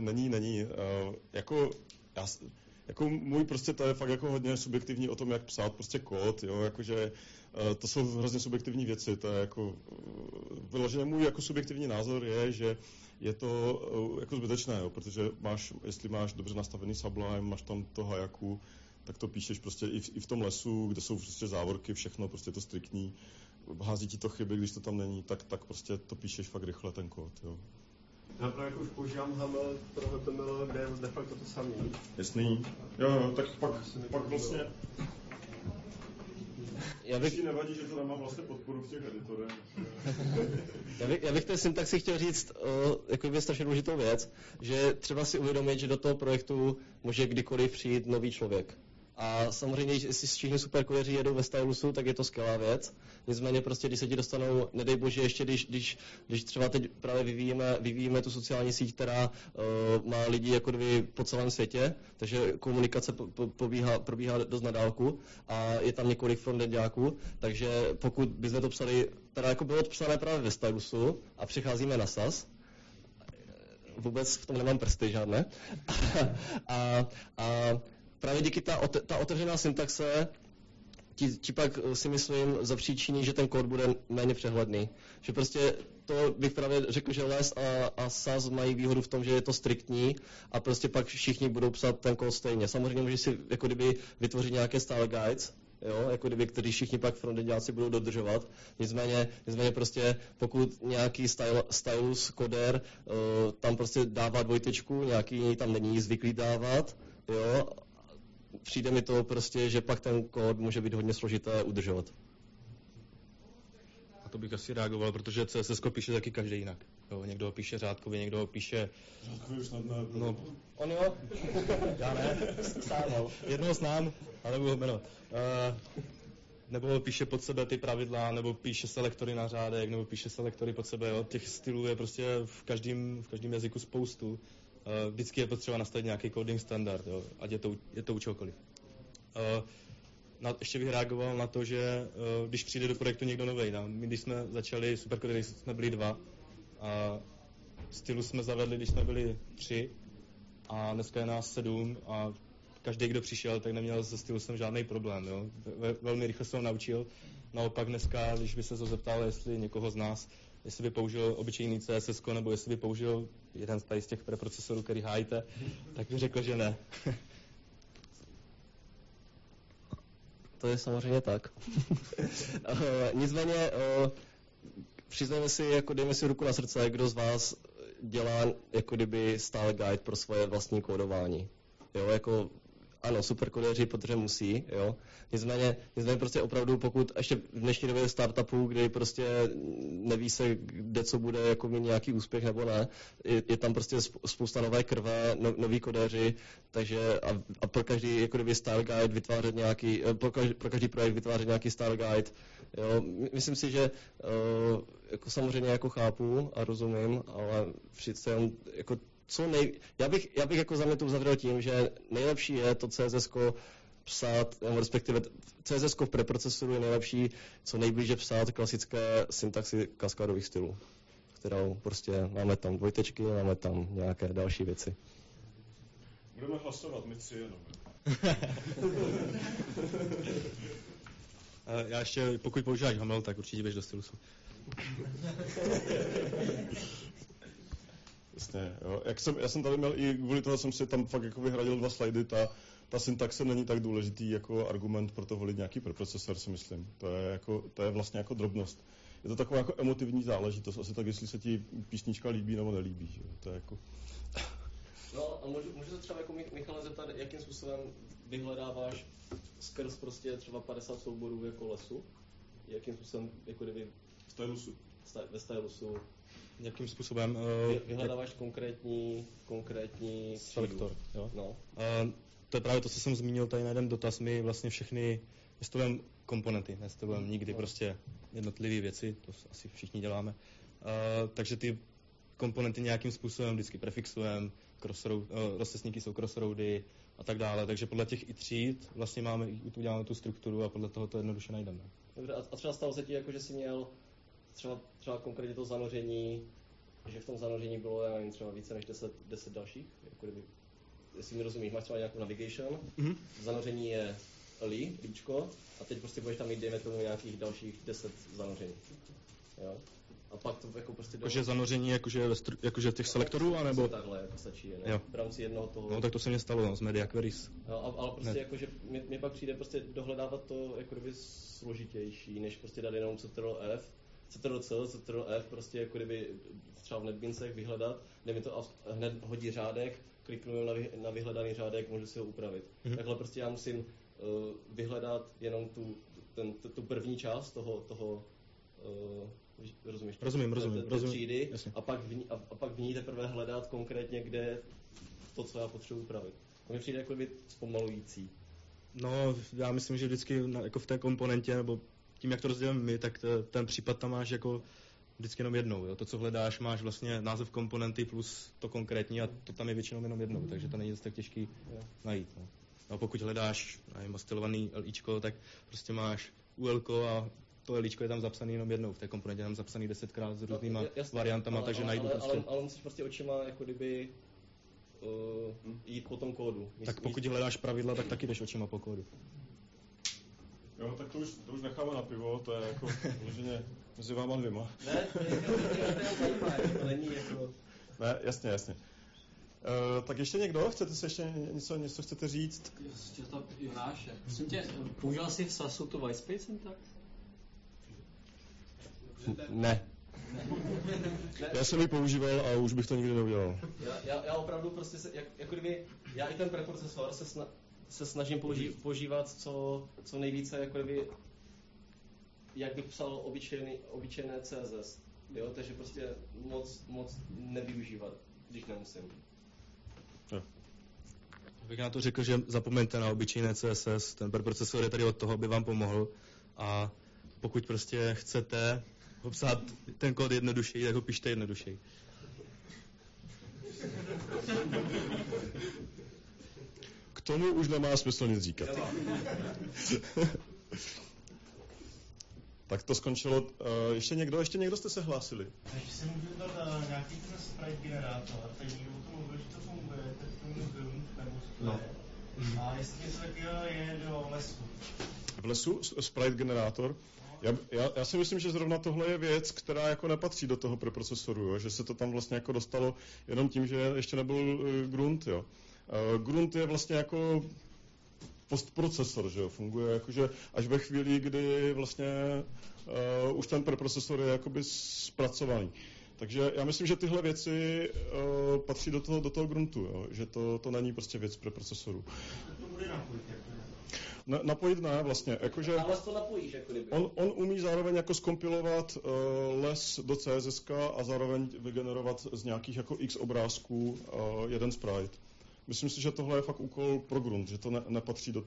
[laughs] není, není. Uh, jako, já, jako můj prostě to je fakt jako hodně subjektivní o tom, jak psát prostě kód, jo, jakože uh, to jsou hrozně subjektivní věci, to je jako, vyloženě můj jako subjektivní názor je, že je to jako zbytečné, jo, protože máš, jestli máš dobře nastavený Sublime, máš tam to Hayaku, tak to píšeš prostě i v, i v tom lesu, kde jsou prostě závorky, všechno, prostě to striktní. Hází ti to chyby, když to tam není, tak, tak prostě to píšeš fakt rychle ten kód, jo. Já právě jako už používám HTML pro HTML, kde je de facto to samý. Jasný. Jo, jo, tak pak, pak vlastně... Já bych... nevadí, že to nemá vlastně podporu v těch editorech. [laughs] já, bych, já bych té syntaxi chtěl říct o, jako je strašně důležitou věc, že třeba si uvědomit, že do toho projektu může kdykoliv přijít nový člověk. A samozřejmě, jestli všichni superkojeři jedou ve stylusu, tak je to skvělá věc. Nicméně prostě, když se ti dostanou, nedej bože, ještě když, když, když třeba teď právě vyvíjíme, vyvíjíme tu sociální síť, která uh, má lidi jako dvě po celém světě, takže komunikace po, po, pobíhá, probíhá dost na dálku a je tam několik frontendňáků, takže pokud bychom to psali, teda jako bylo to psané právě ve stylusu a přecházíme na SAS, vůbec v tom nemám prsty žádné. [laughs] a, a právě díky ta, ta otevřená syntaxe ti, ti pak eh, si myslím zapříčiní, že ten kód bude méně přehledný. Že prostě to bych právě řekl, že Les a, a SAS mají výhodu v tom, že je to striktní a prostě pak všichni budou psat ten kód stejně. Samozřejmě můžeš si jako kdyby vytvořit nějaké style guides, jo, jako kdyby, který všichni pak frontendáci budou dodržovat. Nicméně, nicméně prostě pokud nějaký style, stylus koder uh, tam prostě dává dvojtečku, nějaký tam není zvyklý dávat, jo, přijde mi to prostě, že pak ten kód může být hodně složité udržovat. A to bych asi reagoval, protože CSS píše taky každý jinak. Jo, někdo ho píše řádkově, někdo ho píše... Řádkově už snad ne. No, On jo? [laughs] já ne. Sám, no. Jednoho znám, ale nebudu ho jmenovat. Uh, nebo píše pod sebe ty pravidla, nebo píše selektory na řádek, nebo píše selektory pod sebe. Jo. Těch stylů je prostě v každém, v každém jazyku spoustu. Uh, vždycky je potřeba nastavit nějaký coding standard, jo, ať je to, je to u čehokoliv. Uh, na, ještě bych reagoval na to, že uh, když přijde do projektu někdo nový, no, my když jsme začali Supercody, jsme byli dva, a stylu jsme zavedli, když jsme byli tři, a dneska je nás sedm a každý, kdo přišel, tak neměl se stylusem žádný problém. Jo. Ve, velmi rychle se ho naučil. Naopak dneska, když by se to zeptal, jestli někoho z nás, jestli by použil obyčejný CSS, nebo jestli by použil jeden z těch preprocesorů, který hájíte, tak by řekl, že ne. to je samozřejmě tak. [laughs] Nicméně, přiznejme si, jako dejme si ruku na srdce, kdo z vás dělá jako kdyby stále guide pro svoje vlastní kódování. Jo, jako ano, superkodeři, protože musí, jo. Nicméně, nicméně prostě opravdu, pokud ještě v dnešní době startupů, kdy prostě neví se, kde co bude jako mít nějaký úspěch nebo ne, je, je tam prostě spousta nové krve, no, noví kodeři, takže a, a pro každý jako kdyby style guide vytvářet nějaký, eh, pro každý, pro každý projekt vytvářet nějaký style guide, jo. Myslím si, že uh, jako samozřejmě jako chápu a rozumím, ale přece jako co nej... Já bych, já bych jako za mě to uzavřel tím, že nejlepší je to CSS psát, nebo respektive CSS v preprocesoru je nejlepší co nejblíže psát klasické syntaxy kaskádových stylů, kterou prostě máme tam dvojtečky, máme tam nějaké další věci. Budeme hlasovat, my tři jenom. [laughs] Já ještě, pokud používáš Hamel, tak určitě běž do stylusu. [laughs] Jasně, jo. Jak jsem, já jsem tady měl i kvůli toho, jsem si tam fakt jako vyhradil dva slajdy, ta, ta syntaxe není tak důležitý jako argument pro to volit nějaký preprocesor, si myslím. To je, jako, to je vlastně jako drobnost. Je to taková jako emotivní záležitost, asi tak, jestli se ti písnička líbí nebo nelíbí. Že? To je jako... No a můžu, můžu se třeba jako Michale zeptat, jakým způsobem vyhledáváš skrz prostě třeba 50 souborů jako lesu? Jakým způsobem, jako kdyby... V stylusu. Ve stylusu jakým způsobem... Uh, Vyhledáváš jak... konkrétní, konkrétní selektor, jo? No. Uh, to je právě to, co jsem zmínil tady na jeden dotaz. My vlastně všechny nestavujeme komponenty, nestavujeme nikdy no. prostě jednotlivé věci, to asi všichni děláme. Uh, takže ty komponenty nějakým způsobem vždycky prefixujeme, uh, rozcestníky jsou crossroady a tak dále, takže podle těch i tříd vlastně máme, uděláme tu strukturu a podle toho to jednoduše najdeme. Dobře, a třeba stalo se ti, jako, že jsi měl třeba, třeba konkrétně to zanoření, že v tom zanoření bylo, já nevím, třeba více než 10, 10 dalších, jako kdyby, jestli mi rozumíš, máš třeba nějakou navigation, mm-hmm. zanoření je li, líčko, a teď prostě budeš tam mít, dejme tomu, nějakých dalších 10 zanoření. Jo? A pak to jako prostě... Jakože zanoření, jakože, stru, jakože těch selektorů, anebo... Takhle, jako stačí, ne? Jo. V rámci jednoho toho... No, tak to se mě stalo, no, z Media Queries. No, ale prostě jakože mě, mě, pak přijde prostě dohledávat to jako kdyby složitější, než prostě dát jenom Ctrl F Ctrl-C, Ctrl-F, prostě jako kdyby třeba v NetBeansech vyhledat, kde mi to hned hodí řádek, kliknu na, vy, na vyhledaný řádek, můžu si ho upravit. Mm-hmm. Takhle prostě já musím uh, vyhledat jenom tu, ten, tu, tu první část toho, toho uh, rozumíš? Rozumím, rozumím. Té, rozumím třídy a pak, v ní, a, a pak v ní teprve hledat konkrétně, kde to, co já potřebuji upravit. To mi přijde jako zpomalující. No, já myslím, že vždycky na, jako v té komponentě, nebo tím, jak to rozdělíme my, tak t, ten případ tam máš jako vždycky jenom jednou. Jo? To, co hledáš, máš vlastně název komponenty plus to konkrétní a to tam je většinou jenom jednou, takže to není zase tak těžký najít. No. A pokud hledáš nevím, stylovaný LIčko, tak prostě máš UL a to LIčko je tam zapsané jenom jednou, v té komponentě je tam zapsaný desetkrát s no, různýma no, jasný, variantama, ale, takže ale, najdu ale, prostě. Ale, ale musíš prostě očima jako kdyby uh, jít po tom kódu. Tak pokud hledáš pravidla, tak taky jdeš očima po kódu. Jo, tak to už, to už necháme na pivo, to je jako vloženě Mezi váma dvěma. Ne, je, to jako... Ne, jasně, jasně. Uh, tak ještě někdo? Chcete se ještě něco, něco chcete říct? Ještě to Jonáše. Prosím tě, používal jsi v SASu to whitespace syntax? Ne. Já jsem ji používal a už bych to nikdy neudělal. Já, já, já opravdu prostě, se, jak, jako kdyby, já i ten preprocesor se, sna, se snažím použí, používat co, co nejvíce, jako kdyby, jak bych psal obyčejný, obyčejné CSS. Jo, takže prostě moc, moc nevyužívat, když nemusím. Bych na to řekl, že zapomeňte na obyčejné CSS, ten preprocesor je tady od toho, aby vám pomohl a pokud prostě chcete ho psát ten kód jednodušeji, tak ho pište jednodušeji. Tomu už nemá smysl nic říkat. [laughs] tak to skončilo. Uh, ještě někdo? Ještě někdo jste se hlásili? Když si můžu dát uh, nějaký ten sprite generátor, tak někdo o tom mluvil, že to funguje, tak to můžu grunt nebo No. A jestli něco takového je do lesu. V lesu sprite generátor. Já, já, já si myslím, že zrovna tohle je věc, která jako nepatří do toho preprocesoru, jo? že se to tam vlastně jako dostalo jenom tím, že ještě nebyl uh, grunt. Jo? Uh, grunt je vlastně jako postprocesor, že jo? funguje jakože až ve chvíli, kdy vlastně uh, už ten preprocesor je jakoby zpracovaný. Takže já myslím, že tyhle věci uh, patří do toho, do toho gruntu, jo? že to, to není prostě věc preprocesoru. To bude napojit. Na, napojit ne, vlastně, jakože... Ale to napojíš, jako kdyby. On, on umí zároveň jako skompilovat uh, les do CSS a zároveň vygenerovat z nějakých jako x obrázků uh, jeden sprite. Myslím si, že tohle je fakt úkol pro grunt, že to ne, nepatří do...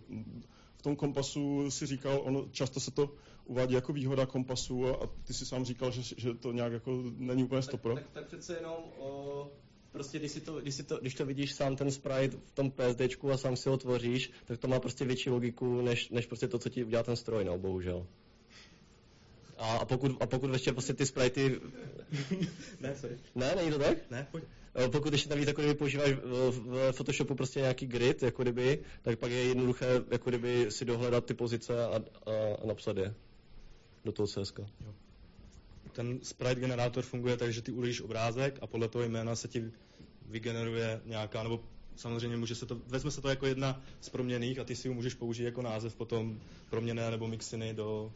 V tom kompasu si říkal, on, často se to uvádí jako výhoda kompasu a, a ty si sám říkal, že, že to nějak jako není úplně stopro. Tak, tak přece jenom o, prostě když, si to, když, si to, když to vidíš sám ten sprite v tom PSDčku a sám si ho tvoříš, tak to má prostě větší logiku, než, než prostě to, co ti udělá ten stroj, no, bohužel. A, a pokud, a pokud ještě prostě ty spritey... [laughs] ne, sorry. Ne, není to tak? Ne, pojď. Eh, Pokud ještě navíc jako kdyby používáš v, v Photoshopu prostě nějaký grid, jako kdyby, tak pak je jednoduché jako kdyby si dohledat ty pozice a, a, a napsat je do toho CSK. Ten sprite generátor funguje tak, že ty uložíš obrázek a podle toho jména se ti vygeneruje nějaká, nebo samozřejmě může se to, vezme se to jako jedna z proměných a ty si ho můžeš použít jako název potom proměné nebo mixiny do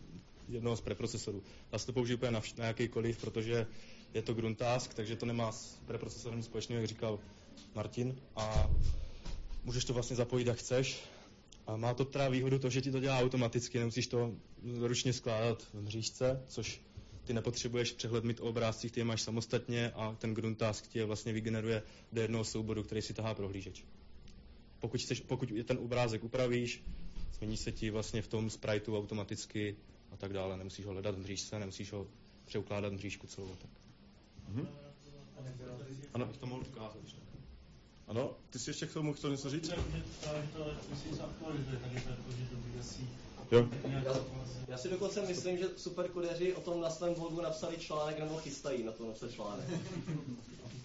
jednoho z preprocesorů. Já si to použiju úplně na, na jakýkoliv, protože je to grunt task, takže to nemá s preprocesorem nic společného, jak říkal Martin, a můžeš to vlastně zapojit, jak chceš. A má to teda výhodu to, že ti to dělá automaticky, nemusíš to ručně skládat v mřížce, což ty nepotřebuješ přehled mít o obrázcích, ty je máš samostatně a ten grunt task ti je vlastně vygeneruje do jednoho souboru, který si tahá prohlížeč. Pokud, chceš, pokud ten obrázek upravíš, změní se ti vlastně v tom spriteu automaticky a tak dále. Nemusíš ho hledat v mřížce, nemusíš ho přeukládat mřížku celou. Tak. Mhm. Ano, bych to mohl ukázat. Ano, ty si ještě k tomu chtěl něco říct? Jo. Já, já si dokonce myslím, že superkodeři o tom na svém blogu napsali článek nebo chystají na to napsat článek.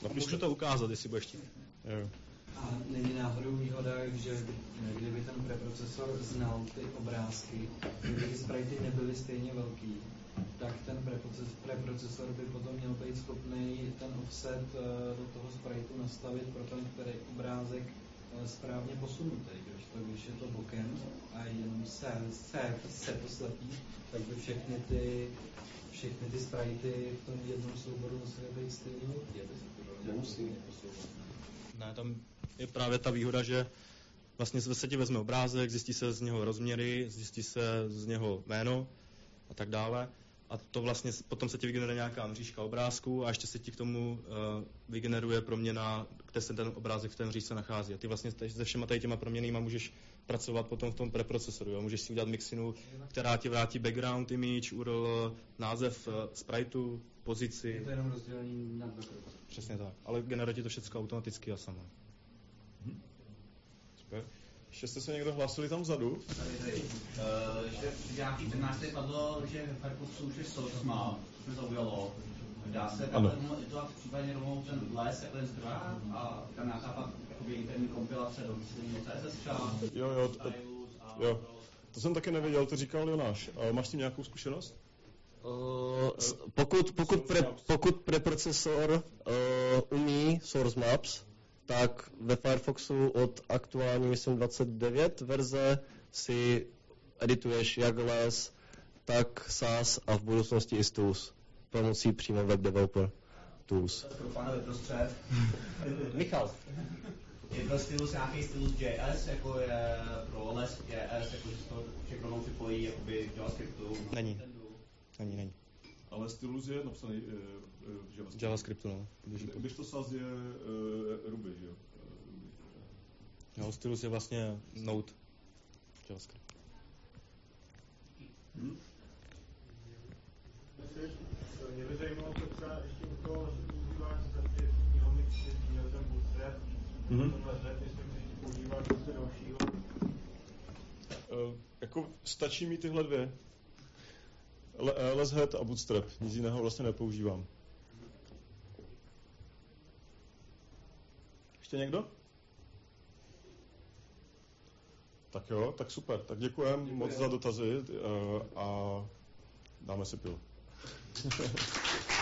[laughs] Můžu to ukázat, jestli budeš chtít. Jo. A není náhodou výhoda, že kdyby ten preprocesor znal ty obrázky, kdyby ty spritey nebyly stejně velký, tak ten preproces, preprocesor by potom měl být schopný ten offset eh, do toho spriteu nastavit pro ten který obrázek eh, správně posunutý. Když to, když je to bokem a jenom se, se, se to slepí, tak by všechny ty, všechny ty spritey v tom jednom souboru musely být stejně velký, aby se to Nemusí. Ne, tam je právě ta výhoda, že vlastně se ti vezme obrázek, zjistí se z něho rozměry, zjistí se z něho jméno a tak dále. A to vlastně potom se ti vygeneruje nějaká mřížka obrázků a ještě se ti k tomu uh, vygeneruje proměna, kde se ten obrázek v té mřížce nachází. A ty vlastně se všema tady těma proměnýma můžeš pracovat potom v tom preprocesoru. Jo? Můžeš si udělat mixinu, která ti vrátí background image, URL, název uh, spriteu, pozici. Je to jenom rozdělení na. Přesně tak. Ale generuje ti to všechno automaticky a samo. Ještě jste se někdo hlásili tam vzadu? Tady, tady. Uh, že v nějaký přednášce tady padlo, že Firefox už je source má, což mě zaujalo. Dá se Ano. tam editovat případně rovnou ten les, jako ten zdroj a tam nějaká pak jakoby interní kompilace do výsledního CSS třeba. Jo, jo, to, jo. To jsem taky nevěděl, to říkal Jonáš. A máš s tím nějakou zkušenost? Uh, pokud, pokud, pre, pokud preprocesor uh, umí source maps, tak ve Firefoxu od aktuální, myslím, 29 verze si edituješ jak les, tak SAS a v budoucnosti i Stools pomocí přímo web developer tools. Pro pana vyprostřed. [laughs] Michal. Je pro stylus nějaký stylus JS, jako je pro les JS, jako že se to všechno připojí jakoby JavaScriptu? Není. Není, není. Ale stylus je napsaný uh, v JavaScriptu. JavaScriptu, no. Když to SAS je uh, Ruby, že jo? Jo, stylus je vlastně Node. JavaScript. Hmm? Mě by zajímalo to třeba ještě u toho vstupního mixy, měl ten bootstrap, Mhm. tohle řep, jestli můžeš používat něco dalšího. Uh, jako stačí mi tyhle dvě. Eh, Leshead a Bootstrap. Nic jiného vlastně nepoužívám. Ještě někdo? Tak jo, tak super. Tak děkujeme moc za dotazy uh, a dáme si pivo. [laughs]